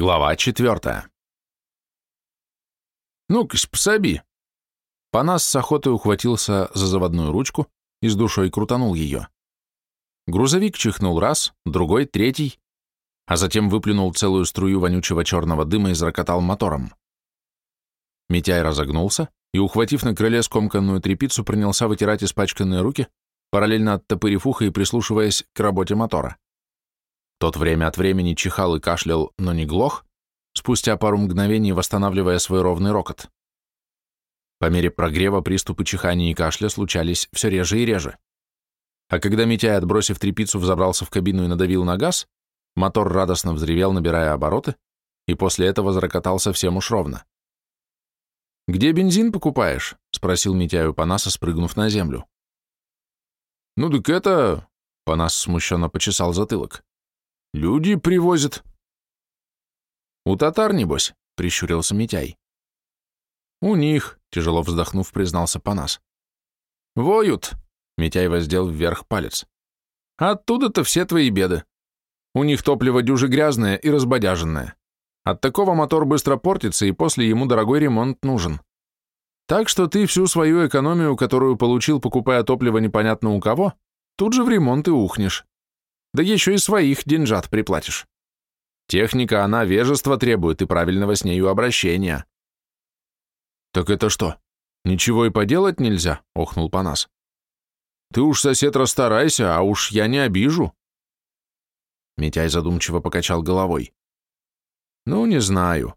Глава четвертая. «Ну-ка, пособи!» Панас с охотой ухватился за заводную ручку и с душой крутанул ее. Грузовик чихнул раз, другой, третий, а затем выплюнул целую струю вонючего черного дыма и зарокотал мотором. Митяй разогнулся и, ухватив на крыле скомканную тряпицу, принялся вытирать испачканные руки, параллельно оттопырив ухо и прислушиваясь к работе мотора. Тот время от времени чихал и кашлял, но не глох, спустя пару мгновений восстанавливая свой ровный рокот. По мере прогрева приступы чихания и кашля случались все реже и реже. А когда Митяй, отбросив трепицу, взобрался в кабину и надавил на газ, мотор радостно взревел, набирая обороты, и после этого зарокотал совсем уж ровно. «Где бензин покупаешь?» — спросил Митяй у Панаса, спрыгнув на землю. «Ну так это...» — Панас смущенно почесал затылок. Люди привозят. У татар, небось, прищурился Митяй. У них, тяжело вздохнув, признался Панас. Воют, Митяй воздел вверх палец. Оттуда-то все твои беды. У них топливо дюже грязное и разбодяженное. От такого мотор быстро портится, и после ему дорогой ремонт нужен. Так что ты всю свою экономию, которую получил, покупая топливо непонятно у кого, тут же в ремонт и ухнешь да еще и своих деньжат приплатишь. Техника, она вежество требует и правильного с нею обращения. Так это что, ничего и поделать нельзя? Охнул Панас. Ты уж, сосед, расстарайся, а уж я не обижу. Митяй задумчиво покачал головой. Ну, не знаю.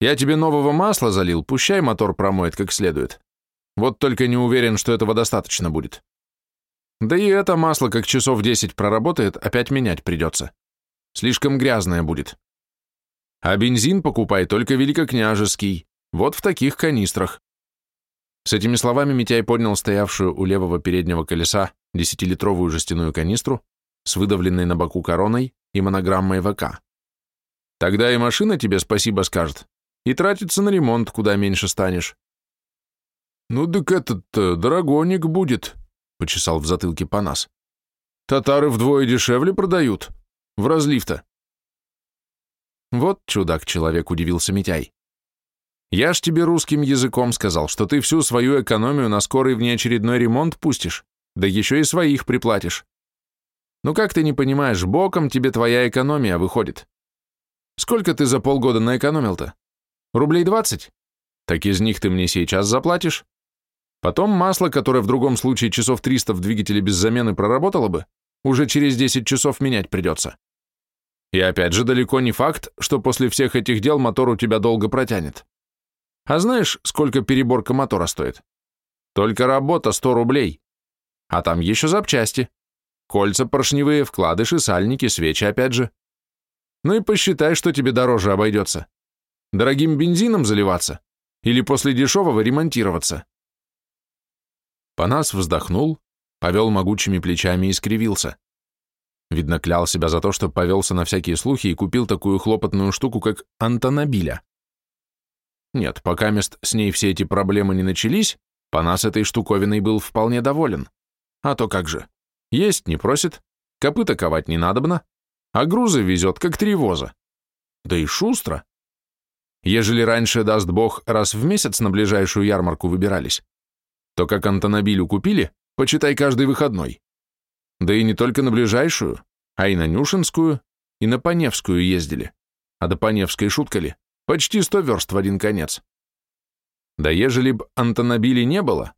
Я тебе нового масла залил, пущай мотор промоет как следует. Вот только не уверен, что этого достаточно будет. Да и это масло как часов десять проработает, опять менять придется. Слишком грязное будет. А бензин покупай только великокняжеский, вот в таких канистрах. С этими словами Митяй поднял стоявшую у левого переднего колеса десятилитровую жестяную канистру с выдавленной на боку короной и монограммой ВК. Тогда и машина тебе спасибо скажет, и тратиться на ремонт куда меньше станешь. Ну так этот дорогоник будет, — почесал в затылке Панас. «Татары вдвое дешевле продают. В разлив-то». «Вот чудак-человек», — удивился Митяй. «Я ж тебе русским языком сказал, что ты всю свою экономию на скорый внеочередной ремонт пустишь, да еще и своих приплатишь. Ну как ты не понимаешь, боком тебе твоя экономия выходит. Сколько ты за полгода наэкономил-то? Рублей двадцать? Так из них ты мне сейчас заплатишь, Потом масло, которое в другом случае часов 300 в двигателе без замены проработало бы, уже через 10 часов менять придется. И опять же, далеко не факт, что после всех этих дел мотор у тебя долго протянет. А знаешь, сколько переборка мотора стоит? Только работа 100 рублей. А там еще запчасти. Кольца поршневые, вкладыши, сальники, свечи опять же. Ну и посчитай, что тебе дороже обойдется. Дорогим бензином заливаться или после дешевого ремонтироваться. Панас вздохнул, повел могучими плечами и скривился. Видно, клял себя за то, что повелся на всякие слухи и купил такую хлопотную штуку, как антонабиля. Нет, пока мест с ней все эти проблемы не начались, Панас этой штуковиной был вполне доволен. А то как же, есть не просит, копыта ковать не надобно, а грузы везет, как три воза. Да и шустро. Ежели раньше, даст бог, раз в месяц на ближайшую ярмарку выбирались, то как Антонобилю купили, почитай каждый выходной. Да и не только на ближайшую, а и на Нюшинскую, и на Поневскую ездили. А до Поневской шутка ли? Почти сто верст в один конец. Да ежели б Антонобили не было,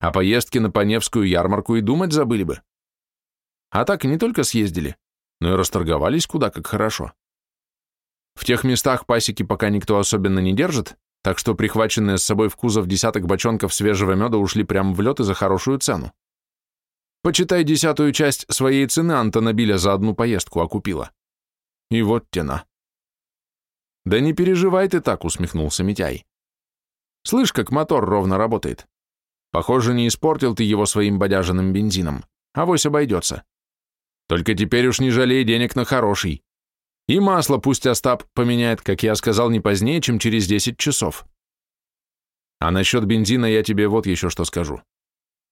а поездки на Поневскую ярмарку и думать забыли бы. А так не только съездили, но и расторговались куда как хорошо. В тех местах пасеки пока никто особенно не держит, так что прихваченные с собой в кузов десяток бочонков свежего меда ушли прямо в лед и за хорошую цену. Почитай, десятую часть своей цены Антонобиля за одну поездку окупила. И вот тена. Да не переживай ты так, усмехнулся Митяй. Слышь, как мотор ровно работает. Похоже, не испортил ты его своим бодяженным бензином. Авось обойдется. Только теперь уж не жалей денег на хороший. И масло пусть Остап поменяет, как я сказал, не позднее, чем через 10 часов. А насчет бензина я тебе вот еще что скажу.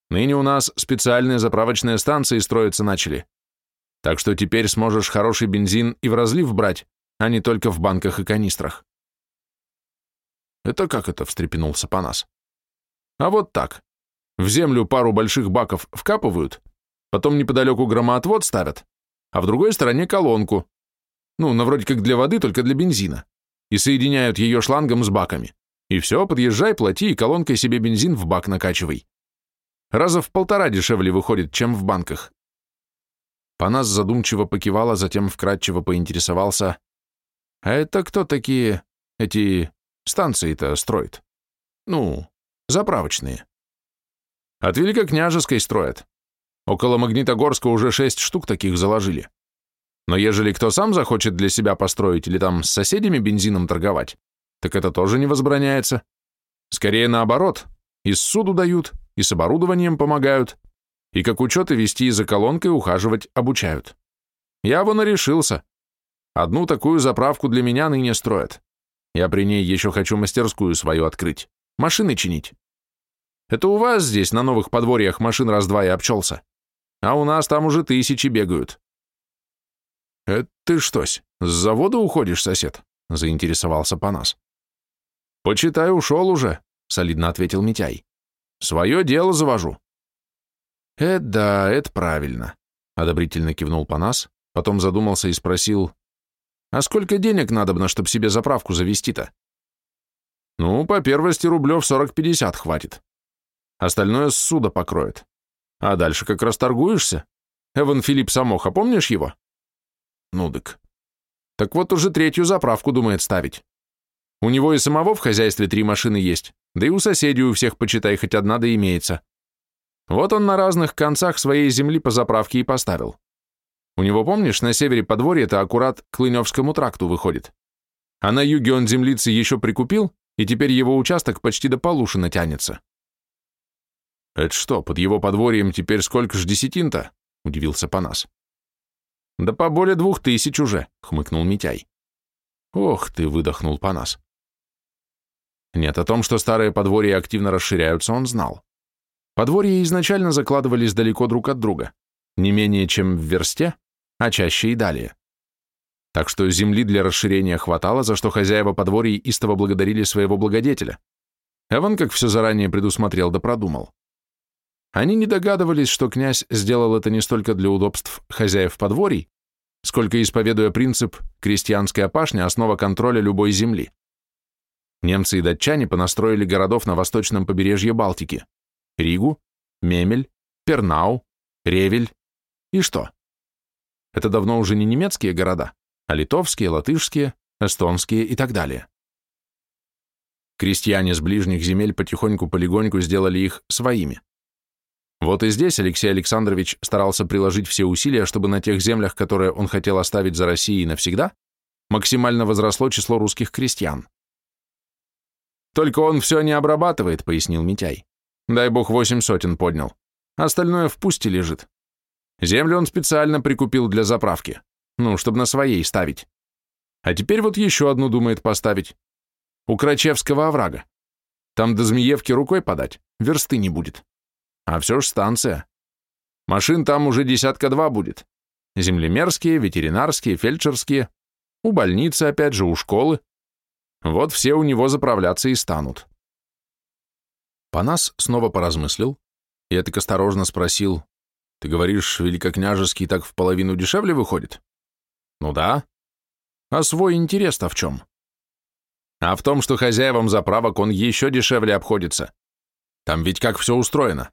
Ныне у нас специальные заправочные станции строиться начали. Так что теперь сможешь хороший бензин и в разлив брать, а не только в банках и канистрах. «Это как это?» — встрепенулся Панас. «А вот так. В землю пару больших баков вкапывают, потом неподалеку громоотвод ставят, а в другой стороне колонку. Ну, на вроде как для воды, только для бензина. И соединяют ее шлангом с баками. И все, подъезжай, плати, и колонкой себе бензин в бак накачивай. Раза в полтора дешевле выходит, чем в банках. Панас задумчиво покивала, затем вкратчиво поинтересовался. «А это кто такие эти станции-то строят? Ну, заправочные». От Великокняжеской строят. Около Магнитогорска уже шесть штук таких заложили. Но ежели кто сам захочет для себя построить или там с соседями бензином торговать, так это тоже не возбраняется. Скорее наоборот, и суду дают, и с оборудованием помогают, и как учеты вести и за колонкой ухаживать обучают. Я вон и решился. Одну такую заправку для меня ныне строят. Я при ней еще хочу мастерскую свою открыть, машины чинить. Это у вас здесь на новых подворьях машин раз-два и обчелся. А у нас там уже тысячи бегают. Это ты штось, с завода уходишь, сосед? Заинтересовался Панас. Почитай, ушел уже, солидно ответил Митяй. Свое дело завожу. Это да, это правильно, одобрительно кивнул Панас, потом задумался и спросил, а сколько денег надобно, чтобы себе заправку завести-то? Ну, по первости рублев 40-50 хватит. Остальное с суда покроет. А дальше как расторгуешься? Эван Филипп Самоха, помнишь его? Ну дык. Так вот уже третью заправку думает ставить. У него и самого в хозяйстве три машины есть, да и у соседей у всех, почитай, хоть одна да имеется. Вот он на разных концах своей земли по заправке и поставил. У него, помнишь, на севере подворье это аккурат к Лыневскому тракту выходит. А на юге он землицы еще прикупил, и теперь его участок почти до Полушина тянется. «Это что, под его подворьем теперь сколько ж десятин-то?» — удивился Панас. «Да по более двух тысяч уже», — хмыкнул Митяй. «Ох ты!» — выдохнул Панас. Нет, о том, что старые подворья активно расширяются, он знал. Подворья изначально закладывались далеко друг от друга, не менее чем в версте, а чаще и далее. Так что земли для расширения хватало, за что хозяева подворий истово благодарили своего благодетеля. Эван, как все заранее предусмотрел да продумал. Они не догадывались, что князь сделал это не столько для удобств хозяев подворий, сколько исповедуя принцип «крестьянская пашня – основа контроля любой земли». Немцы и датчане понастроили городов на восточном побережье Балтики – Ригу, Мемель, Пернау, Ревель и что? Это давно уже не немецкие города, а литовские, латышские, эстонские и так далее. Крестьяне с ближних земель потихоньку-полегоньку сделали их своими. Вот и здесь Алексей Александрович старался приложить все усилия, чтобы на тех землях, которые он хотел оставить за Россией навсегда, максимально возросло число русских крестьян. «Только он все не обрабатывает», — пояснил Митяй. «Дай бог восемь сотен поднял. Остальное в пусте лежит. Землю он специально прикупил для заправки. Ну, чтобы на своей ставить. А теперь вот еще одну думает поставить. У Крачевского оврага. Там до Змеевки рукой подать, версты не будет. А все ж станция. Машин там уже десятка два будет. Землемерские, ветеринарские, фельдшерские. У больницы, опять же, у школы. Вот все у него заправляться и станут. Панас снова поразмыслил. Я так осторожно спросил, «Ты говоришь, великокняжеский так в половину дешевле выходит?» «Ну да». «А свой интерес-то в чем?» «А в том, что хозяевам заправок он еще дешевле обходится. Там ведь как все устроено.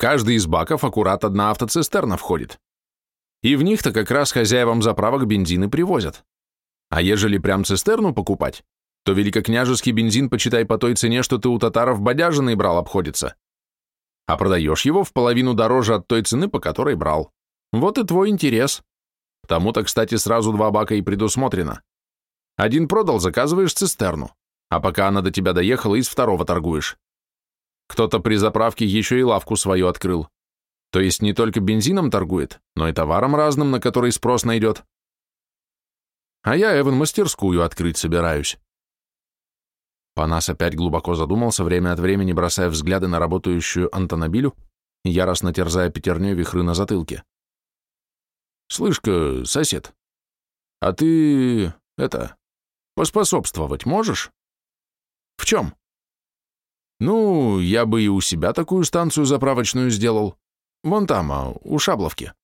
Каждый из баков аккурат одна автоцистерна входит. И в них-то как раз хозяевам заправок бензины привозят. А ежели прям цистерну покупать, то великокняжеский бензин, почитай по той цене, что ты у татаров бодяжиной брал, обходится. А продаешь его в половину дороже от той цены, по которой брал. Вот и твой интерес. Тому-то, кстати, сразу два бака и предусмотрено. Один продал, заказываешь цистерну, а пока она до тебя доехала, из второго торгуешь. Кто-то при заправке еще и лавку свою открыл. То есть не только бензином торгует, но и товаром разным, на который спрос найдет. А я, Эван, мастерскую открыть собираюсь. Панас опять глубоко задумался, время от времени бросая взгляды на работающую антонобилю яростно терзая пятерней вихры на затылке. «Слышь-ка, сосед, а ты... это, поспособствовать можешь? В чем? Ну, я бы и у себя такую станцию заправочную сделал. Вон там, а, у Шабловки.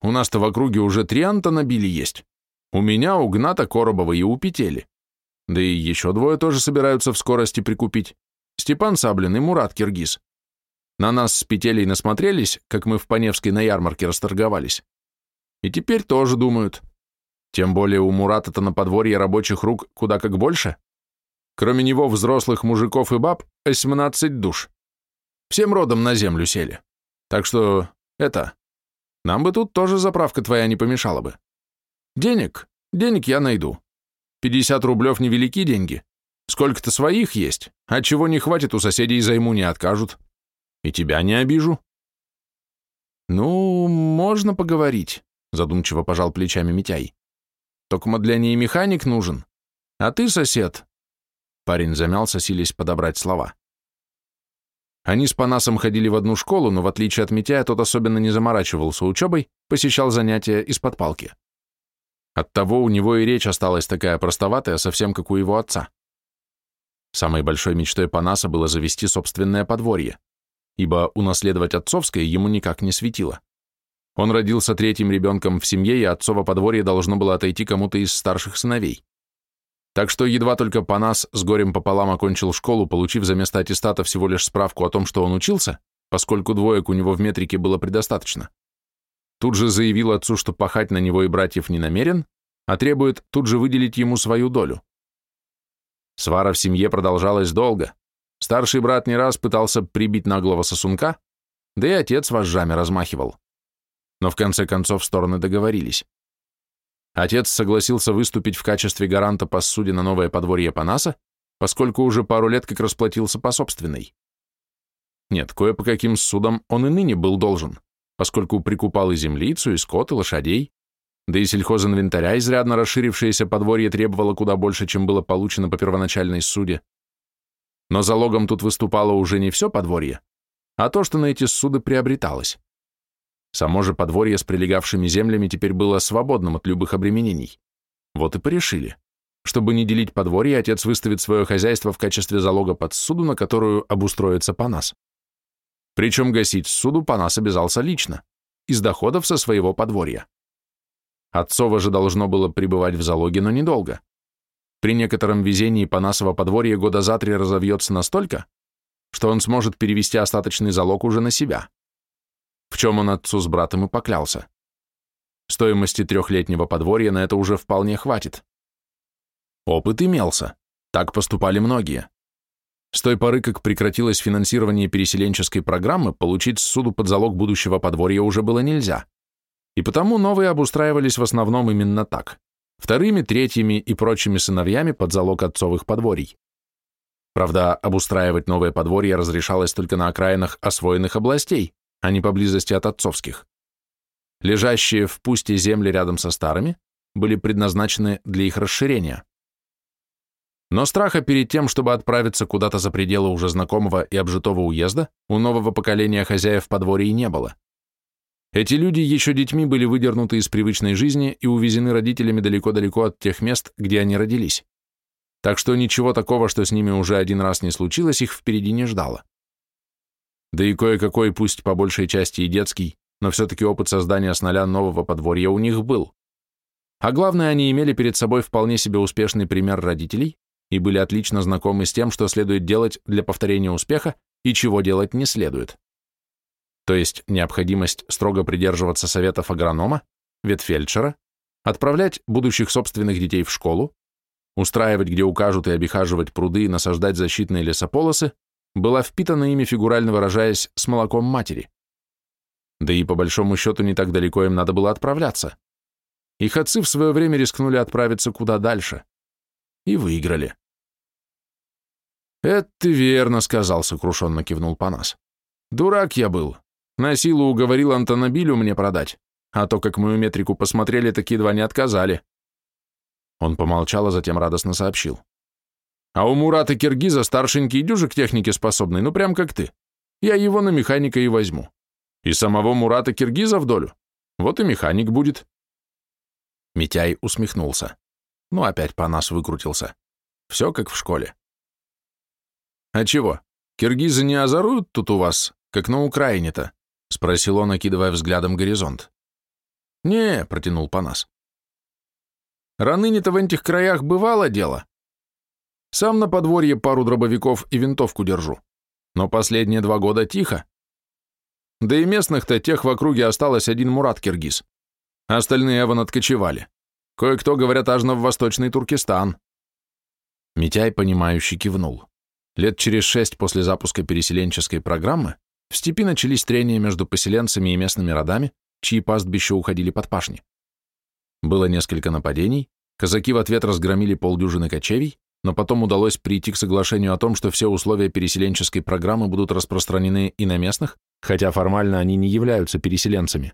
У нас-то в округе уже три антонабили есть. У меня, у Гната, Коробова и у Петели. Да и еще двое тоже собираются в скорости прикупить. Степан Саблин и Мурат Киргиз. На нас с Петелей насмотрелись, как мы в Паневской на ярмарке расторговались. И теперь тоже думают. Тем более у Мурата-то на подворье рабочих рук куда как больше. Кроме него взрослых мужиков и баб 18 душ. Всем родом на землю сели. Так что, это, нам бы тут тоже заправка твоя не помешала бы. Денег, денег я найду. 50 рублев невелики деньги. Сколько-то своих есть, а чего не хватит, у соседей займу не откажут. И тебя не обижу. Ну, можно поговорить, задумчиво пожал плечами Митяй. Только для ней механик нужен. А ты, сосед? Парень замялся, силясь подобрать слова. Они с Панасом ходили в одну школу, но в отличие от Митяя, тот особенно не заморачивался учебой, посещал занятия из-под палки. Оттого у него и речь осталась такая простоватая, совсем как у его отца. Самой большой мечтой Панаса было завести собственное подворье, ибо унаследовать отцовское ему никак не светило. Он родился третьим ребенком в семье, и отцово подворье должно было отойти кому-то из старших сыновей. Так что едва только Панас с горем пополам окончил школу, получив за место аттестата всего лишь справку о том, что он учился, поскольку двоек у него в метрике было предостаточно, тут же заявил отцу, что пахать на него и братьев не намерен, а требует тут же выделить ему свою долю. Свара в семье продолжалась долго. Старший брат не раз пытался прибить наглого сосунка, да и отец вожжами размахивал. Но в конце концов стороны договорились. Отец согласился выступить в качестве гаранта по суде на новое подворье Панаса, поскольку уже пару лет как расплатился по собственной. Нет, кое по каким судам он и ныне был должен, поскольку прикупал и землицу, и скот, и лошадей, да и сельхозинвентаря, изрядно расширившееся подворье требовало куда больше, чем было получено по первоначальной суде. Но залогом тут выступало уже не все подворье, а то, что на эти суды приобреталось. Само же подворье с прилегавшими землями теперь было свободным от любых обременений. Вот и порешили. Чтобы не делить подворье, отец выставит свое хозяйство в качестве залога под суду, на которую обустроится Панас. Причем гасить суду Панас обязался лично, из доходов со своего подворья. Отцово же должно было пребывать в залоге, но недолго. При некотором везении Панасово подворье года за три разовьется настолько, что он сможет перевести остаточный залог уже на себя в чем он отцу с братом и поклялся. Стоимости трехлетнего подворья на это уже вполне хватит. Опыт имелся, так поступали многие. С той поры, как прекратилось финансирование переселенческой программы, получить суду под залог будущего подворья уже было нельзя. И потому новые обустраивались в основном именно так. Вторыми, третьими и прочими сыновьями под залог отцовых подворий. Правда, обустраивать новое подворье разрешалось только на окраинах освоенных областей, а не поблизости от отцовских. Лежащие в пусте земли рядом со старыми были предназначены для их расширения. Но страха перед тем, чтобы отправиться куда-то за пределы уже знакомого и обжитого уезда, у нового поколения хозяев подворья не было. Эти люди еще детьми были выдернуты из привычной жизни и увезены родителями далеко-далеко от тех мест, где они родились. Так что ничего такого, что с ними уже один раз не случилось, их впереди не ждало да и кое-какой, пусть по большей части и детский, но все-таки опыт создания с нуля нового подворья у них был. А главное, они имели перед собой вполне себе успешный пример родителей и были отлично знакомы с тем, что следует делать для повторения успеха и чего делать не следует. То есть необходимость строго придерживаться советов агронома, ветфельдшера, отправлять будущих собственных детей в школу, устраивать, где укажут и обихаживать пруды и насаждать защитные лесополосы, была впитана ими, фигурально выражаясь, с молоком матери. Да и по большому счету не так далеко им надо было отправляться. Их отцы в свое время рискнули отправиться куда дальше. И выиграли. «Это ты верно сказал», — сокрушенно кивнул Панас. «Дурак я был. На силу уговорил Антонобилю мне продать, а то, как мою метрику посмотрели, такие два не отказали». Он помолчал, а затем радостно сообщил. А у Мурата Киргиза старшенький дюжик техники способный, ну прям как ты. Я его на механика и возьму. И самого Мурата Киргиза в долю. Вот и механик будет. Митяй усмехнулся. Ну, опять по нас выкрутился. Все как в школе. А чего, киргизы не озоруют тут у вас, как на Украине-то? Спросил он, окидывая взглядом горизонт. Не, протянул Панас. Раныне-то в этих краях бывало дело. Сам на подворье пару дробовиков и винтовку держу. Но последние два года тихо. Да и местных-то тех в округе осталось один Мурат Киргиз. Остальные вон откочевали. Кое-кто, говорят, аж на восточный Туркестан. Митяй, понимающий, кивнул. Лет через шесть после запуска переселенческой программы в степи начались трения между поселенцами и местными родами, чьи пастбища уходили под пашни. Было несколько нападений, казаки в ответ разгромили полдюжины кочевий, но потом удалось прийти к соглашению о том, что все условия переселенческой программы будут распространены и на местных, хотя формально они не являются переселенцами.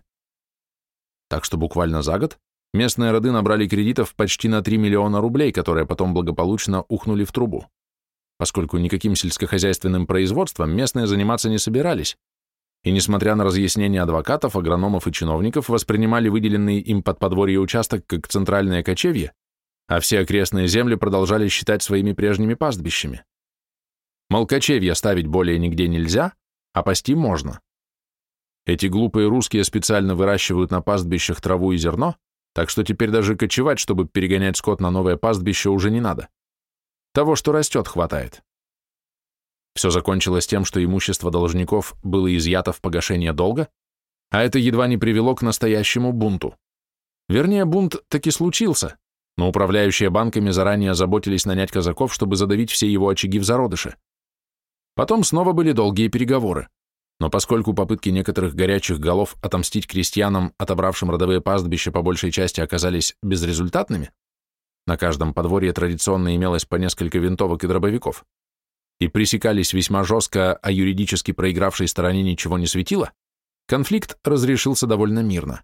Так что буквально за год местные роды набрали кредитов почти на 3 миллиона рублей, которые потом благополучно ухнули в трубу. Поскольку никаким сельскохозяйственным производством местные заниматься не собирались, и, несмотря на разъяснения адвокатов, агрономов и чиновников, воспринимали выделенный им под подворье участок как центральное кочевье, а все окрестные земли продолжали считать своими прежними пастбищами. Мол, кочевья ставить более нигде нельзя, а пасти можно. Эти глупые русские специально выращивают на пастбищах траву и зерно, так что теперь даже кочевать, чтобы перегонять скот на новое пастбище, уже не надо. Того, что растет, хватает. Все закончилось тем, что имущество должников было изъято в погашение долга, а это едва не привело к настоящему бунту. Вернее, бунт таки случился, но управляющие банками заранее заботились нанять казаков, чтобы задавить все его очаги в зародыше. Потом снова были долгие переговоры, но поскольку попытки некоторых горячих голов отомстить крестьянам, отобравшим родовые пастбища по большей части оказались безрезультатными, на каждом подворье традиционно имелось по несколько винтовок и дробовиков, и пресекались весьма жестко, а юридически проигравшей стороне ничего не светило, конфликт разрешился довольно мирно.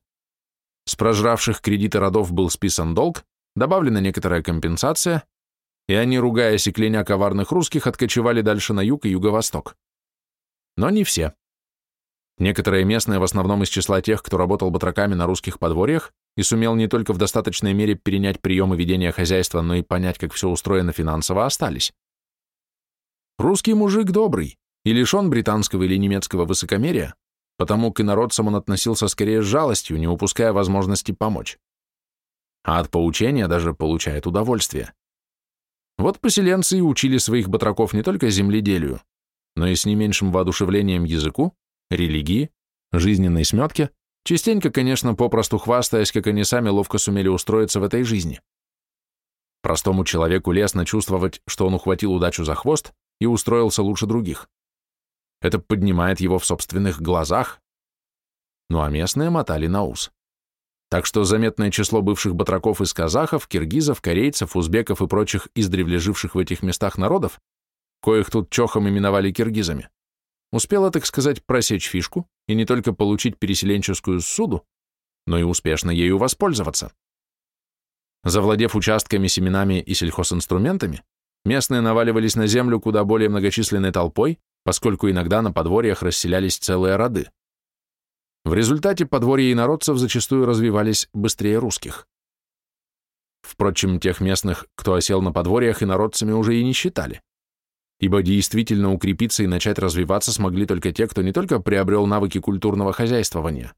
С прожравших кредиты родов был списан долг, добавлена некоторая компенсация, и они, ругаясь и кляня коварных русских, откочевали дальше на юг и юго-восток. Но не все. Некоторые местные, в основном из числа тех, кто работал батраками на русских подворьях и сумел не только в достаточной мере перенять приемы ведения хозяйства, но и понять, как все устроено финансово, остались. Русский мужик добрый и лишен британского или немецкого высокомерия, потому к инородцам он относился скорее с жалостью, не упуская возможности помочь а от поучения даже получает удовольствие. Вот поселенцы и учили своих батраков не только земледелию, но и с не меньшим воодушевлением языку, религии, жизненной сметке, частенько, конечно, попросту хвастаясь, как они сами ловко сумели устроиться в этой жизни. Простому человеку лестно чувствовать, что он ухватил удачу за хвост и устроился лучше других. Это поднимает его в собственных глазах. Ну а местные мотали на ус так что заметное число бывших батраков из казахов, киргизов, корейцев, узбеков и прочих издревле живших в этих местах народов, коих тут чохом именовали киргизами, успело, так сказать, просечь фишку и не только получить переселенческую суду, но и успешно ею воспользоваться. Завладев участками, семенами и сельхозинструментами, местные наваливались на землю куда более многочисленной толпой, поскольку иногда на подворьях расселялись целые роды. В результате подворья инородцев зачастую развивались быстрее русских. Впрочем, тех местных, кто осел на подворьях, инородцами уже и не считали. Ибо действительно укрепиться и начать развиваться смогли только те, кто не только приобрел навыки культурного хозяйствования,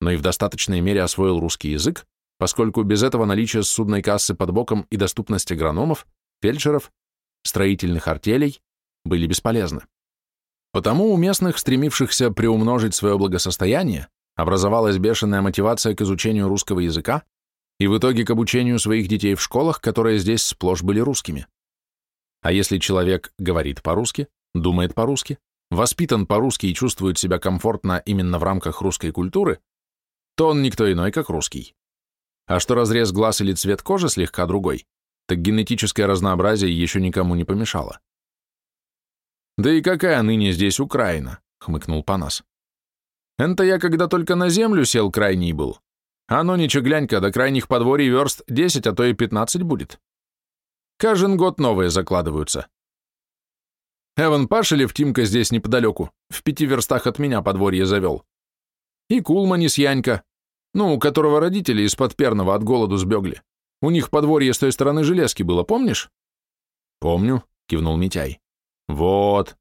но и в достаточной мере освоил русский язык, поскольку без этого наличие судной кассы под боком и доступность агрономов, фельдшеров, строительных артелей были бесполезны. Потому у местных, стремившихся приумножить свое благосостояние, образовалась бешеная мотивация к изучению русского языка и в итоге к обучению своих детей в школах, которые здесь сплошь были русскими. А если человек говорит по-русски, думает по-русски, воспитан по-русски и чувствует себя комфортно именно в рамках русской культуры, то он никто иной, как русский. А что разрез глаз или цвет кожи слегка другой, так генетическое разнообразие еще никому не помешало. «Да и какая ныне здесь Украина?» — хмыкнул Панас. «Это я когда только на землю сел крайний был. А ну ничего, глянь-ка, до крайних подворий верст десять, а то и пятнадцать будет. Каждый год новые закладываются. Эван Пашелев Тимка здесь неподалеку, в пяти верстах от меня подворье завел. И Кулманис Янька, ну, у которого родители из-под перного от голоду сбегли. У них подворье с той стороны железки было, помнишь? Помню, кивнул Митяй. Вот.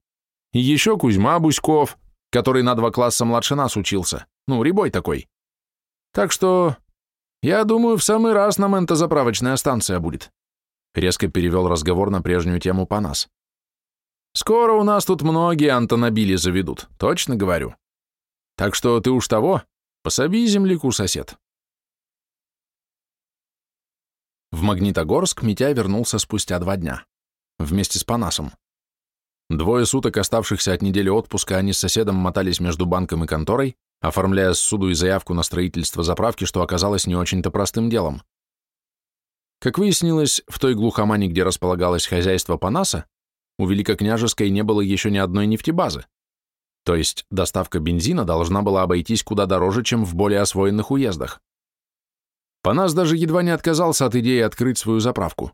И еще Кузьма Буськов, который на два класса младше нас учился. Ну, рябой такой. Так что, я думаю, в самый раз нам эта заправочная станция будет. Резко перевел разговор на прежнюю тему по нас. Скоро у нас тут многие антонобили заведут, точно говорю. Так что ты уж того, пособи земляку, сосед. В Магнитогорск Митяй вернулся спустя два дня. Вместе с Панасом. Двое суток, оставшихся от недели отпуска, они с соседом мотались между банком и конторой, оформляя суду и заявку на строительство заправки, что оказалось не очень-то простым делом. Как выяснилось, в той глухомане, где располагалось хозяйство Панаса, у Великокняжеской не было еще ни одной нефтебазы. То есть доставка бензина должна была обойтись куда дороже, чем в более освоенных уездах. Панас даже едва не отказался от идеи открыть свою заправку.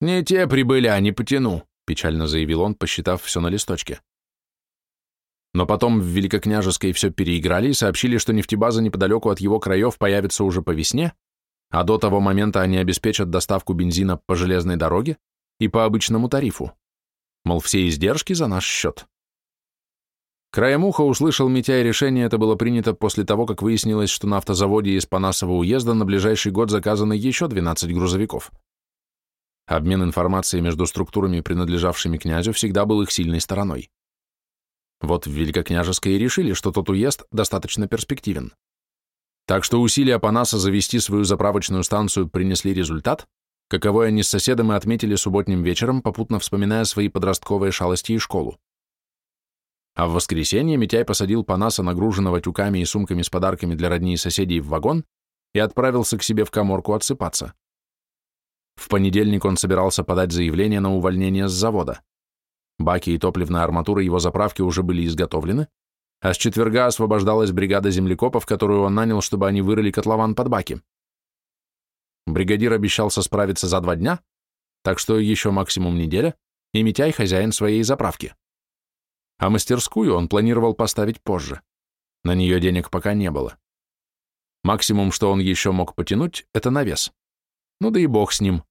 «Не те прибыли, а не потяну», — печально заявил он, посчитав все на листочке. Но потом в Великокняжеской все переиграли и сообщили, что нефтебаза неподалеку от его краев появится уже по весне, а до того момента они обеспечат доставку бензина по железной дороге и по обычному тарифу. Мол, все издержки за наш счет. Краем уха услышал Митяй решение, это было принято после того, как выяснилось, что на автозаводе из Панасова уезда на ближайший год заказано еще 12 грузовиков. Обмен информацией между структурами, принадлежавшими князю, всегда был их сильной стороной. Вот в Великокняжеской и решили, что тот уезд достаточно перспективен. Так что усилия Панаса завести свою заправочную станцию принесли результат, каковой они с соседом и отметили субботним вечером, попутно вспоминая свои подростковые шалости и школу. А в воскресенье Митяй посадил Панаса, нагруженного тюками и сумками с подарками для родней и соседей, в вагон и отправился к себе в коморку отсыпаться. В понедельник он собирался подать заявление на увольнение с завода. Баки и топливная арматура его заправки уже были изготовлены, а с четверга освобождалась бригада землекопов, которую он нанял, чтобы они вырыли котлован под баки. Бригадир обещался справиться за два дня, так что еще максимум неделя, и Митяй хозяин своей заправки. А мастерскую он планировал поставить позже. На нее денег пока не было. Максимум, что он еще мог потянуть, это навес. Ну да и бог с ним.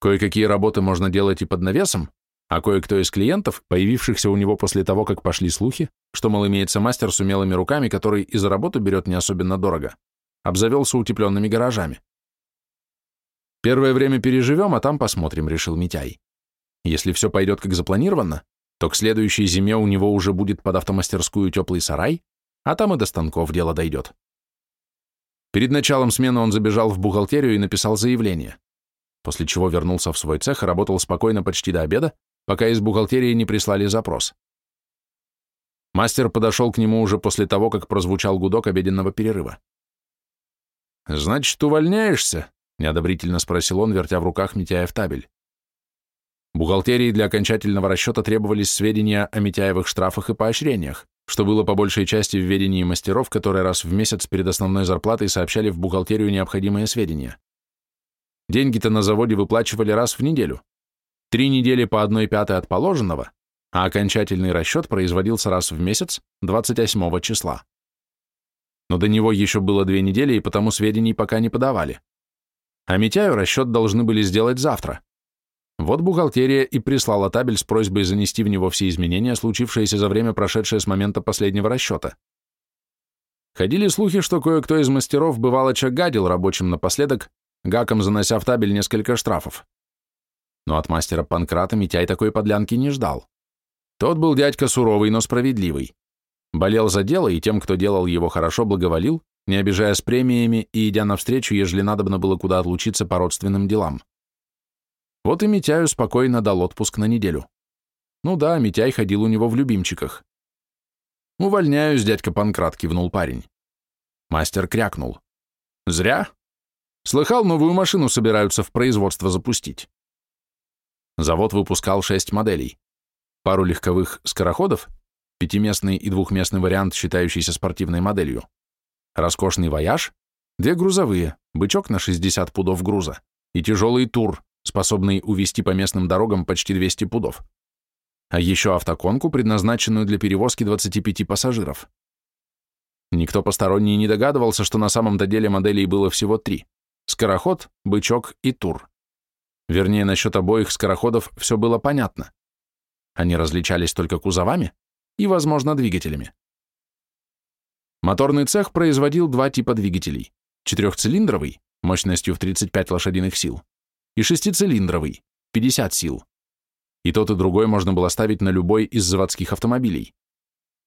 Кое-какие работы можно делать и под навесом, а кое-кто из клиентов, появившихся у него после того, как пошли слухи, что, мол, имеется мастер с умелыми руками, который и за работу берет не особенно дорого, обзавелся утепленными гаражами. Первое время переживем, а там посмотрим, решил Митяй. Если все пойдет как запланировано, то к следующей зиме у него уже будет под автомастерскую теплый сарай, а там и до станков дело дойдет. Перед началом смены он забежал в бухгалтерию и написал заявление, после чего вернулся в свой цех и работал спокойно почти до обеда, пока из бухгалтерии не прислали запрос. Мастер подошел к нему уже после того, как прозвучал гудок обеденного перерыва. «Значит, увольняешься?» неодобрительно спросил он, вертя в руках Митяев табель. Бухгалтерии для окончательного расчета требовались сведения о Митяевых штрафах и поощрениях, что было по большей части в ведении мастеров, которые раз в месяц перед основной зарплатой сообщали в бухгалтерию необходимые сведения. Деньги-то на заводе выплачивали раз в неделю. Три недели по одной пятой от положенного, а окончательный расчет производился раз в месяц, 28 числа. Но до него еще было две недели, и потому сведений пока не подавали а Митяю расчет должны были сделать завтра. Вот бухгалтерия и прислала табель с просьбой занести в него все изменения, случившиеся за время, прошедшее с момента последнего расчета. Ходили слухи, что кое-кто из мастеров бывало чагадил рабочим напоследок, гаком занося в табель несколько штрафов. Но от мастера Панкрата Митяй такой подлянки не ждал. Тот был дядька суровый, но справедливый. Болел за дело, и тем, кто делал его хорошо, благоволил, не обижая с премиями и идя навстречу, ежели надобно было куда отлучиться по родственным делам. Вот и Митяю спокойно дал отпуск на неделю. Ну да, Митяй ходил у него в любимчиках. «Увольняюсь, дядька Панкрат», — кивнул парень. Мастер крякнул. «Зря. Слыхал, новую машину собираются в производство запустить». Завод выпускал шесть моделей. Пару легковых скороходов, пятиместный и двухместный вариант, считающийся спортивной моделью, роскошный вояж, две грузовые, бычок на 60 пудов груза и тяжелый тур, способный увезти по местным дорогам почти 200 пудов. А еще автоконку, предназначенную для перевозки 25 пассажиров. Никто посторонний не догадывался, что на самом-то деле моделей было всего три, скороход, бычок и тур. Вернее, насчет обоих скороходов все было понятно. Они различались только кузовами и, возможно, двигателями. Моторный цех производил два типа двигателей. Четырехцилиндровый, мощностью в 35 лошадиных сил, и шестицилиндровый, 50 сил. И тот, и другой можно было ставить на любой из заводских автомобилей.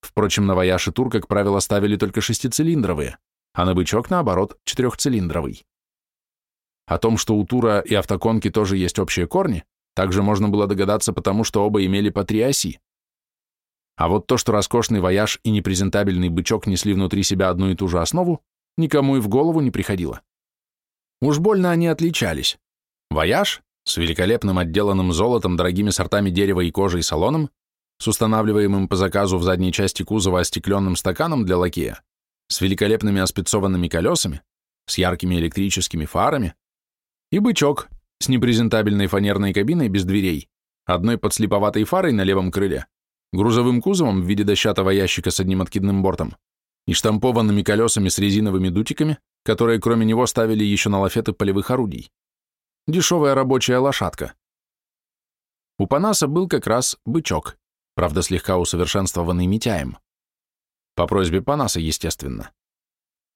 Впрочем, на Вояж и Тур, как правило, ставили только шестицилиндровые, а на бычок, наоборот, четырехцилиндровый. О том, что у Тура и автоконки тоже есть общие корни, также можно было догадаться потому, что оба имели по три оси. А вот то, что роскошный вояж и непрезентабельный бычок несли внутри себя одну и ту же основу, никому и в голову не приходило. Уж больно они отличались. Вояж с великолепным отделанным золотом, дорогими сортами дерева и кожи и салоном, с устанавливаемым по заказу в задней части кузова остекленным стаканом для лакея, с великолепными оспицованными колесами, с яркими электрическими фарами, и бычок с непрезентабельной фанерной кабиной без дверей, одной подслеповатой фарой на левом крыле, грузовым кузовом в виде дощатого ящика с одним откидным бортом и штампованными колесами с резиновыми дутиками, которые кроме него ставили еще на лафеты полевых орудий. Дешевая рабочая лошадка. У Панаса был как раз бычок, правда слегка усовершенствованный Митяем. По просьбе Панаса, естественно.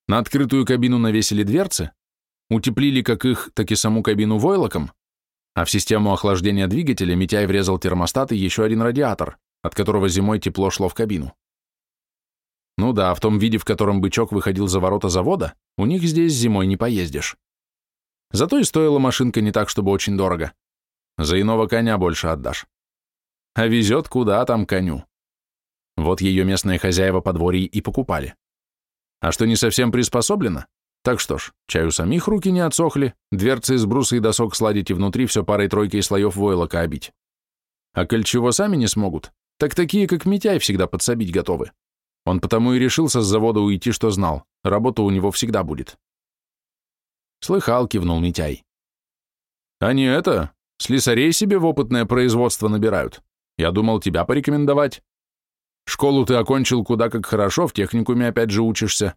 На открытую кабину навесили дверцы, утеплили как их, так и саму кабину войлоком, а в систему охлаждения двигателя Митяй врезал термостат и еще один радиатор, от которого зимой тепло шло в кабину. Ну да, в том виде, в котором бычок выходил за ворота завода, у них здесь зимой не поездишь. Зато и стоила машинка не так, чтобы очень дорого. За иного коня больше отдашь. А везет куда там коню. Вот ее местные хозяева подворий и покупали. А что не совсем приспособлено? Так что ж, чаю самих руки не отсохли, дверцы из бруса и досок сладить и внутри все парой-тройкой слоев войлока обить. А коль чего сами не смогут, так такие, как Митяй, всегда подсобить готовы. Он потому и решился с завода уйти, что знал. Работа у него всегда будет. Слыхал, кивнул Митяй. Они это, слесарей себе в опытное производство набирают. Я думал тебя порекомендовать. Школу ты окончил куда как хорошо, в техникуме опять же учишься.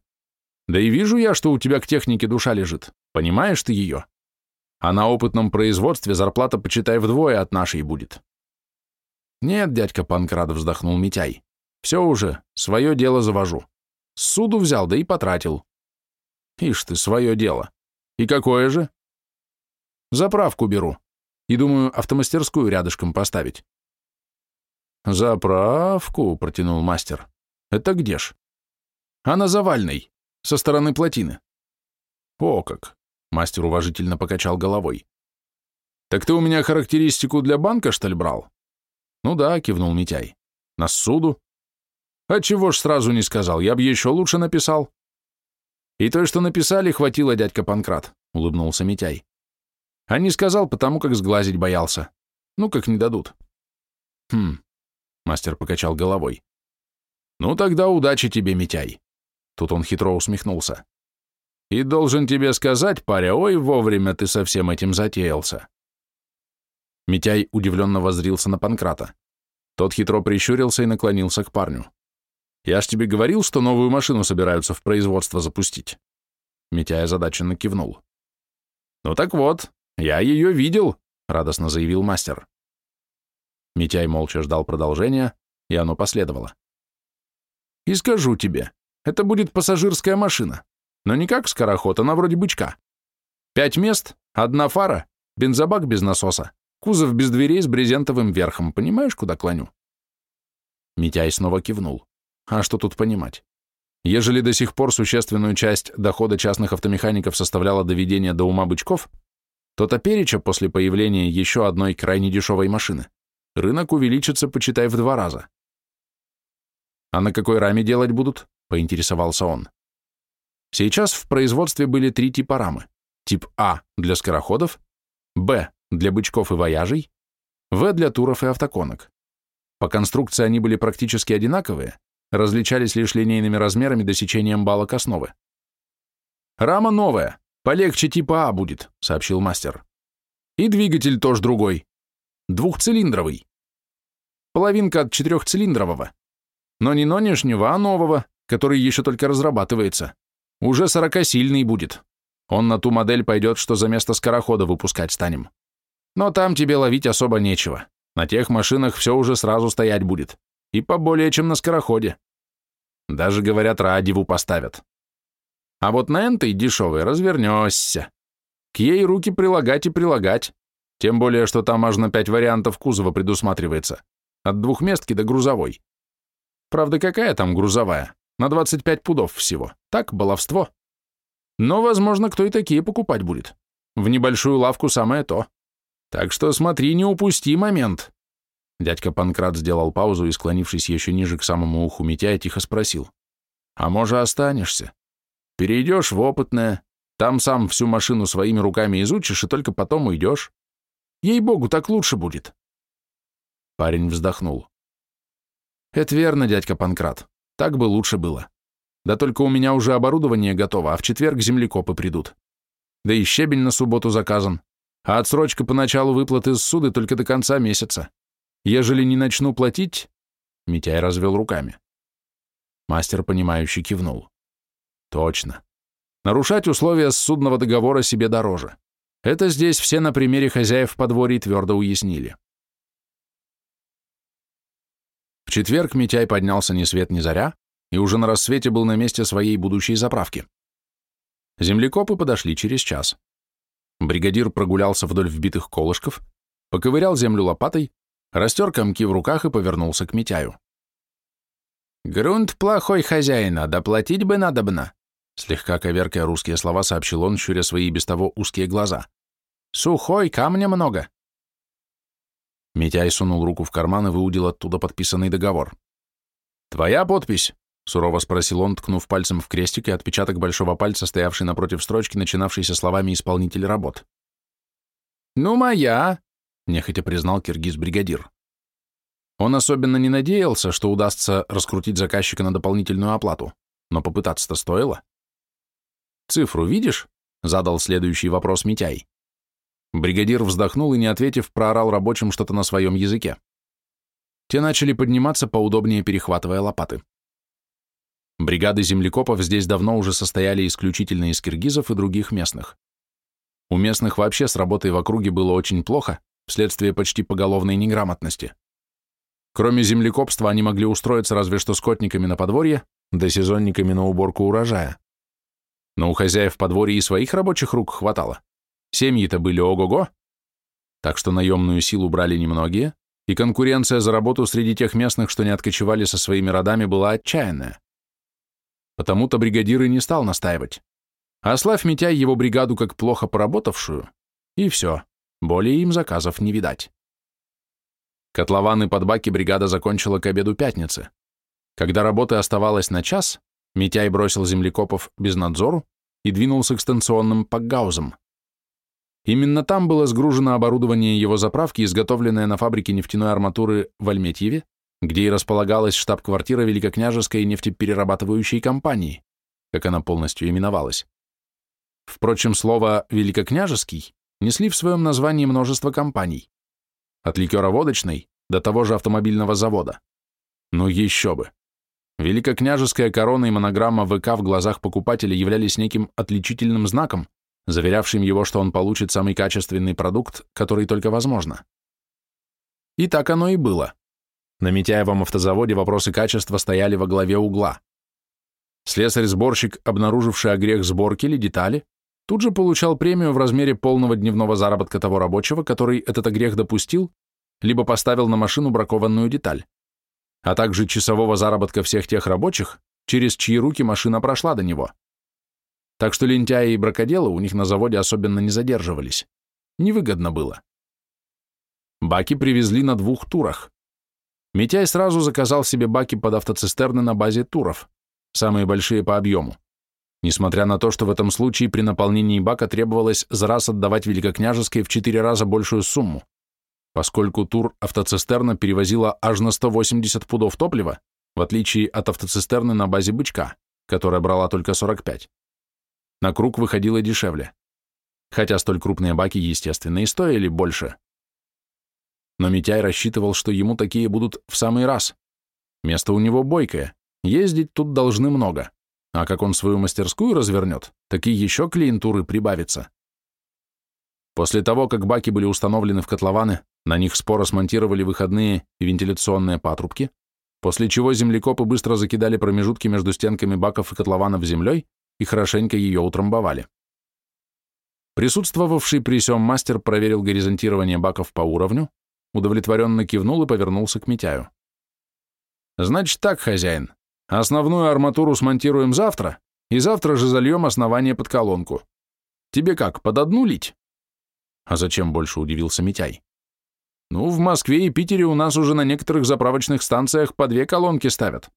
Да и вижу я, что у тебя к технике душа лежит. Понимаешь ты ее? А на опытном производстве зарплата, почитай, вдвое от нашей будет. Нет, дядька Панкрат вздохнул Митяй. Все уже, свое дело завожу. Суду взял, да и потратил. Ишь ты, свое дело. И какое же? Заправку беру. И думаю, автомастерскую рядышком поставить. Заправку, протянул мастер. Это где ж? А на Завальной, со стороны плотины. О как! Мастер уважительно покачал головой. Так ты у меня характеристику для банка, что ли, брал? Ну да, кивнул Митяй. На суду? А чего ж сразу не сказал, я бы еще лучше написал. И то, что написали, хватило дядька Панкрат, улыбнулся Митяй. А не сказал, потому как сглазить боялся. Ну, как не дадут. Хм, мастер покачал головой. Ну, тогда удачи тебе, Митяй. Тут он хитро усмехнулся. И должен тебе сказать, паря, ой, вовремя ты со всем этим затеялся. Митяй удивленно воззрился на Панкрата. Тот хитро прищурился и наклонился к парню. Я ж тебе говорил, что новую машину собираются в производство запустить. Митяй озадаченно кивнул. Ну так вот, я ее видел, радостно заявил мастер. Митяй молча ждал продолжения, и оно последовало. И скажу тебе, это будет пассажирская машина, но не как скороход, она вроде бычка. Пять мест, одна фара, бензобак без насоса, кузов без дверей с брезентовым верхом, понимаешь, куда клоню? Митяй снова кивнул. А что тут понимать? Ежели до сих пор существенную часть дохода частных автомехаников составляло доведение до ума бычков, то топереча после появления еще одной крайне дешевой машины рынок увеличится, почитай, в два раза. «А на какой раме делать будут?» — поинтересовался он. Сейчас в производстве были три типа рамы. Тип А для скороходов, Б для бычков и вояжей, В для туров и автоконок. По конструкции они были практически одинаковые, различались лишь линейными размерами до сечением балок основы. «Рама новая, полегче типа А будет», — сообщил мастер. «И двигатель тоже другой. Двухцилиндровый. Половинка от четырехцилиндрового. Но не нынешнего, а нового, который еще только разрабатывается. Уже сорокосильный будет. Он на ту модель пойдет, что за место скорохода выпускать станем. Но там тебе ловить особо нечего. На тех машинах все уже сразу стоять будет. И поболее, чем на скороходе. Даже, говорят, радиву поставят. А вот на энтой дешевой развернешься. К ей руки прилагать и прилагать. Тем более, что там аж на пять вариантов кузова предусматривается. От двухместки до грузовой. Правда, какая там грузовая? На 25 пудов всего. Так, баловство. Но, возможно, кто и такие покупать будет. В небольшую лавку самое то. Так что смотри, не упусти момент. Дядька Панкрат сделал паузу и, склонившись еще ниже к самому уху Митяя, тихо спросил. «А может, останешься? Перейдешь в опытное, там сам всю машину своими руками изучишь и только потом уйдешь. Ей-богу, так лучше будет». Парень вздохнул. «Это верно, дядька Панкрат. Так бы лучше было. Да только у меня уже оборудование готово, а в четверг землекопы придут. Да и щебень на субботу заказан. А отсрочка по началу выплаты с суды только до конца месяца. Ежели не начну платить...» Митяй развел руками. Мастер, понимающий, кивнул. «Точно. Нарушать условия судного договора себе дороже. Это здесь все на примере хозяев подворий твердо уяснили. Четверг Митяй поднялся ни свет ни заря и уже на рассвете был на месте своей будущей заправки. Землекопы подошли через час. Бригадир прогулялся вдоль вбитых колышков, поковырял землю лопатой, растер комки в руках и повернулся к Митяю. «Грунт плохой хозяина, доплатить бы надобно», слегка коверкая русские слова, сообщил он, щуря свои без того узкие глаза. «Сухой, камня много. Митяй сунул руку в карман и выудил оттуда подписанный договор. «Твоя подпись?» — сурово спросил он, ткнув пальцем в крестик и отпечаток большого пальца, стоявший напротив строчки, начинавшейся словами «исполнитель работ». «Ну, моя!» — нехотя признал киргиз-бригадир. Он особенно не надеялся, что удастся раскрутить заказчика на дополнительную оплату, но попытаться-то стоило. «Цифру видишь?» — задал следующий вопрос Митяй. Бригадир вздохнул и, не ответив, проорал рабочим что-то на своем языке. Те начали подниматься, поудобнее перехватывая лопаты. Бригады землекопов здесь давно уже состояли исключительно из киргизов и других местных. У местных вообще с работой в округе было очень плохо, вследствие почти поголовной неграмотности. Кроме землекопства они могли устроиться разве что скотниками на подворье, да сезонниками на уборку урожая. Но у хозяев подворья и своих рабочих рук хватало. Семьи-то были ого-го, так что наемную силу брали немногие, и конкуренция за работу среди тех местных, что не откочевали со своими родами, была отчаянная. Потому-то бригадир и не стал настаивать. Ославь Митяй его бригаду как плохо поработавшую, и все, более им заказов не видать. Котлованы под баки бригада закончила к обеду пятницы. Когда работы оставалось на час, Митяй бросил землекопов без надзору и двинулся к станционным пакгаузам. Именно там было сгружено оборудование его заправки, изготовленное на фабрике нефтяной арматуры в Альметьеве, где и располагалась штаб-квартира Великокняжеской нефтеперерабатывающей компании, как она полностью именовалась. Впрочем, слово «великокняжеский» несли в своем названии множество компаний. От ликероводочной до того же автомобильного завода. Ну еще бы. Великокняжеская корона и монограмма ВК в глазах покупателя являлись неким отличительным знаком, заверявшим его, что он получит самый качественный продукт, который только возможно. И так оно и было. На Митяевом автозаводе вопросы качества стояли во главе угла. Слесарь-сборщик, обнаруживший огрех сборки или детали, тут же получал премию в размере полного дневного заработка того рабочего, который этот огрех допустил, либо поставил на машину бракованную деталь, а также часового заработка всех тех рабочих, через чьи руки машина прошла до него. Так что лентяи и бракоделы у них на заводе особенно не задерживались. Невыгодно было. Баки привезли на двух турах. Митяй сразу заказал себе баки под автоцистерны на базе туров, самые большие по объему. Несмотря на то, что в этом случае при наполнении бака требовалось за раз отдавать Великокняжеской в четыре раза большую сумму, поскольку тур автоцистерна перевозила аж на 180 пудов топлива, в отличие от автоцистерны на базе бычка, которая брала только 45. На круг выходило дешевле. Хотя столь крупные баки, естественно, и стоили больше. Но Митяй рассчитывал, что ему такие будут в самый раз. Место у него бойкое, ездить тут должны много. а как он свою мастерскую развернет, так и еще клиентуры прибавится. После того, как баки были установлены в котлованы, на них споро смонтировали выходные и вентиляционные патрубки, после чего землекопы быстро закидали промежутки между стенками баков и котлованов землей и хорошенько ее утрамбовали. Присутствовавший при сём мастер проверил горизонтирование баков по уровню, удовлетворенно кивнул и повернулся к Митяю. «Значит так, хозяин, основную арматуру смонтируем завтра, и завтра же зальем основание под колонку. Тебе как, под одну лить?» «А зачем больше?» — удивился Митяй. «Ну, в Москве и Питере у нас уже на некоторых заправочных станциях по две колонки ставят,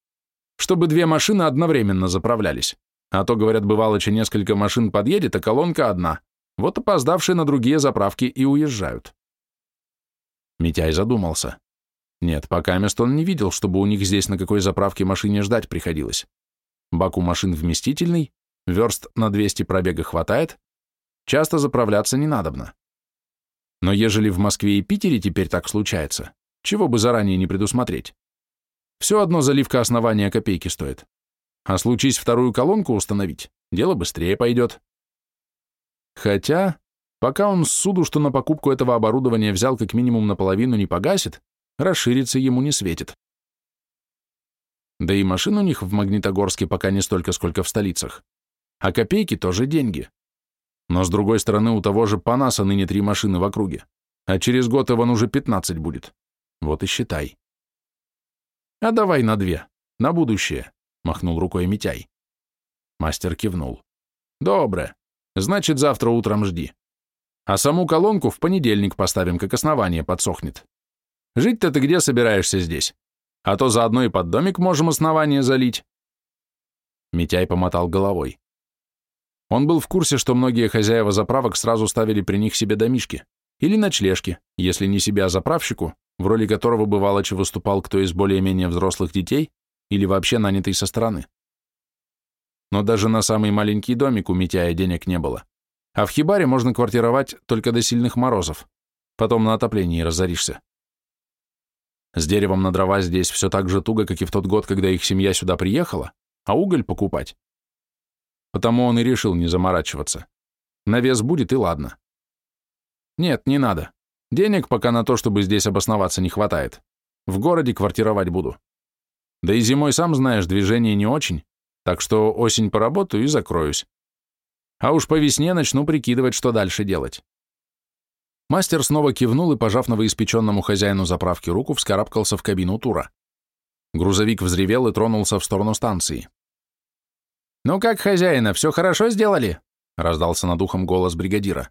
чтобы две машины одновременно заправлялись. А то, говорят, бывало, че несколько машин подъедет, а колонка одна. Вот опоздавшие на другие заправки и уезжают». Митяй задумался. Нет, пока мест он не видел, чтобы у них здесь на какой заправке машине ждать приходилось. Бак у машин вместительный, верст на 200 пробега хватает, часто заправляться не надобно. Но ежели в Москве и Питере теперь так случается, чего бы заранее не предусмотреть? Все одно заливка основания копейки стоит. А случись вторую колонку установить, дело быстрее пойдет. Хотя, пока он суду, что на покупку этого оборудования взял как минимум наполовину, не погасит, расшириться ему не светит. Да и машин у них в Магнитогорске пока не столько, сколько в столицах. А копейки тоже деньги. Но с другой стороны, у того же Панаса ныне три машины в округе, а через год Иван уже 15 будет. Вот и считай. А давай на две, на будущее, махнул рукой Митяй. Мастер кивнул. Добре. Значит, завтра утром жди. А саму колонку в понедельник поставим, как основание подсохнет. Жить-то ты где собираешься здесь? А то заодно и под домик можем основание залить. Митяй помотал головой. Он был в курсе, что многие хозяева заправок сразу ставили при них себе домишки или ночлежки, если не себя, заправщику, в роли которого бывало, выступал кто из более-менее взрослых детей или вообще нанятый со стороны. Но даже на самый маленький домик у Митяя денег не было. А в хибаре можно квартировать только до сильных морозов. Потом на отоплении разоришься. С деревом на дрова здесь все так же туго, как и в тот год, когда их семья сюда приехала, а уголь покупать Потому он и решил не заморачиваться. Навес будет и ладно. Нет, не надо. Денег пока на то, чтобы здесь обосноваться, не хватает. В городе квартировать буду. Да и зимой, сам знаешь, движение не очень, так что осень поработаю и закроюсь. А уж по весне начну прикидывать, что дальше делать. Мастер снова кивнул и, пожав новоиспеченному хозяину заправки руку, вскарабкался в кабину тура. Грузовик взревел и тронулся в сторону станции. «Ну как, хозяина, все хорошо сделали?» — раздался над ухом голос бригадира.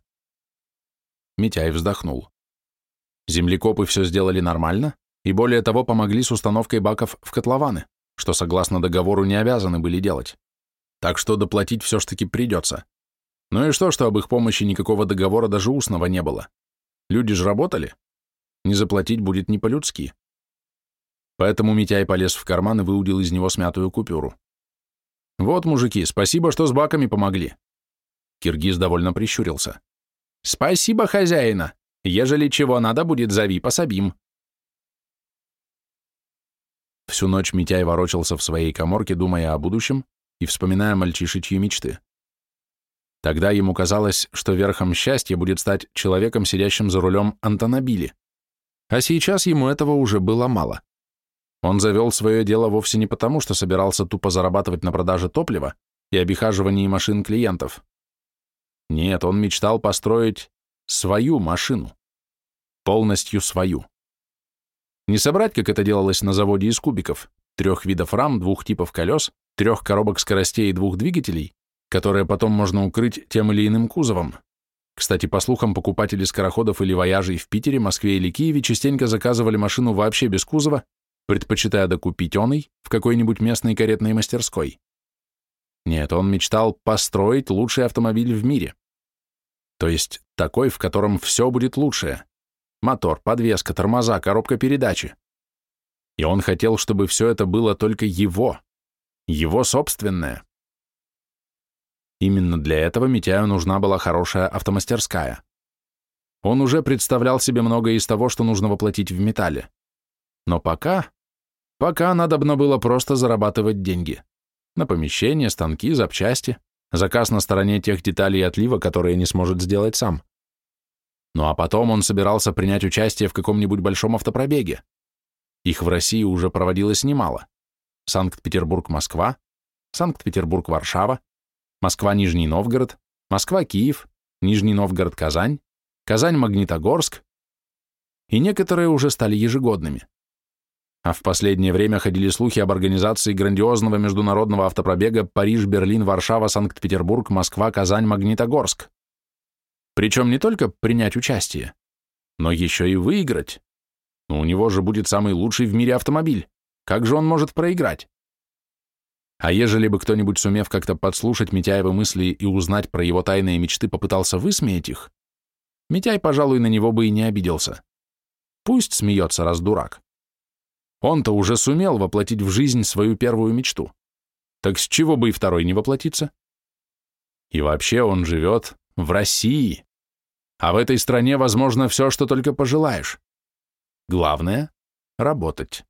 Митяй вздохнул. Землекопы все сделали нормально и, более того, помогли с установкой баков в котлованы, что, согласно договору, не обязаны были делать. Так что доплатить все ж таки придется. Ну и что, что об их помощи никакого договора даже устного не было? Люди же работали. Не заплатить будет не по-людски. Поэтому Митяй полез в карман и выудил из него смятую купюру. «Вот, мужики, спасибо, что с баками помогли». Киргиз довольно прищурился. «Спасибо, хозяина. Ежели чего надо будет, зови, пособим». Всю ночь Митяй ворочался в своей коморке, думая о будущем и вспоминая мальчишечьи мечты. Тогда ему казалось, что верхом счастья будет стать человеком, сидящим за рулем Антонобили. А сейчас ему этого уже было мало. Он завел свое дело вовсе не потому, что собирался тупо зарабатывать на продаже топлива и обихаживании машин клиентов. Нет, он мечтал построить свою машину. Полностью свою. Не собрать, как это делалось на заводе из кубиков, трех видов рам, двух типов колес, трех коробок скоростей и двух двигателей, которые потом можно укрыть тем или иным кузовом. Кстати, по слухам, покупатели скороходов или вояжей в Питере, Москве или Киеве частенько заказывали машину вообще без кузова предпочитая докупить оной в какой-нибудь местной каретной мастерской. Нет, он мечтал построить лучший автомобиль в мире. То есть такой, в котором все будет лучшее. Мотор, подвеска, тормоза, коробка передачи. И он хотел, чтобы все это было только его, его собственное. Именно для этого Митяю нужна была хорошая автомастерская. Он уже представлял себе многое из того, что нужно воплотить в металле. Но пока, пока надобно было просто зарабатывать деньги. На помещение, станки, запчасти, заказ на стороне тех деталей отлива, которые не сможет сделать сам. Ну а потом он собирался принять участие в каком-нибудь большом автопробеге. Их в России уже проводилось немало. Санкт-Петербург-Москва, Санкт-Петербург-Варшава, Москва-Нижний Новгород, Москва-Киев, Нижний Новгород-Казань, Казань-Магнитогорск, и некоторые уже стали ежегодными. А в последнее время ходили слухи об организации грандиозного международного автопробега Париж, Причем не только принять участие, но еще и выиграть. Но у него же будет самый лучший в мире автомобиль. Как же он может проиграть? А ежели бы кто-нибудь, сумев как-то подслушать Митяева мысли и узнать про его тайные мечты, попытался высмеять их, Митяй, пожалуй, на него бы и не обиделся. Пусть смеется, раз дурак. Он-то уже сумел воплотить в жизнь свою первую мечту. Так с чего бы и второй не воплотиться? И вообще он живет в России. А в этой стране возможно все, что только пожелаешь. Главное — работать.